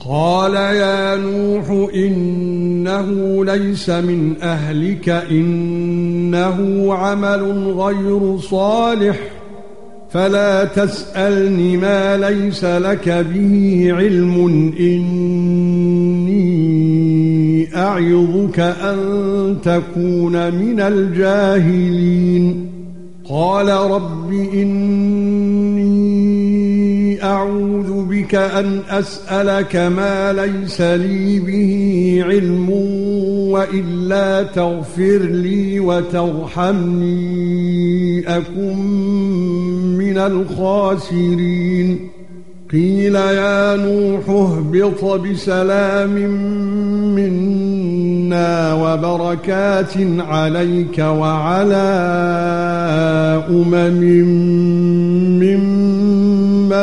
قال يا نوح إنه ليس من أهلك إنه عمل غير صالح فلا تسألني ما ليس لك به علم إني أعظك أن تكون من الجاهلين. قال رب إني أعوذ بك أن أسألك ما ليس لي به علم وإلا تغفر لي وترحمني أكن من الخاسرين. قيل يا نوح اهبط بسلام منا وبركات عليك وعلى أمم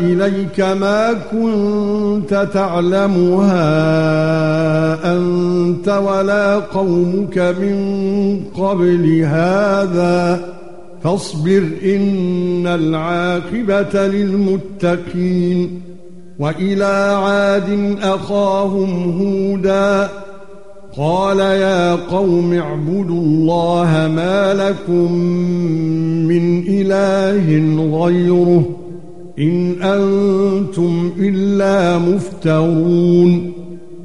إليك ما كنت تعلمها أنت ولا قومك من قبل هذا فاصبر إن العاقبة للمتقين وإلى عاد أخاهم هودا قال يا قوم اعبدوا الله ما لكم من إله غيره إن أنتم إلا مفترون.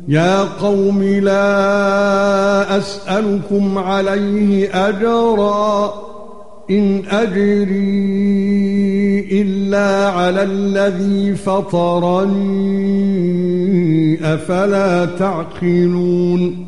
يا قوم لا أسألكم عليه أجرا. إن أجري إلا على الذي فطرني أفلا تعقلون.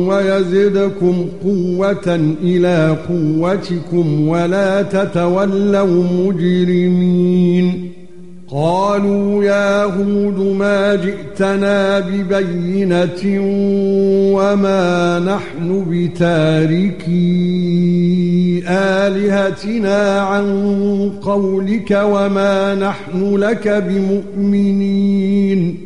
ويزدكم قوة إلى قوتكم ولا تتولوا مجرمين. قالوا يا هود ما جئتنا ببينة وما نحن بتاركي آلهتنا عن قولك وما نحن لك بمؤمنين.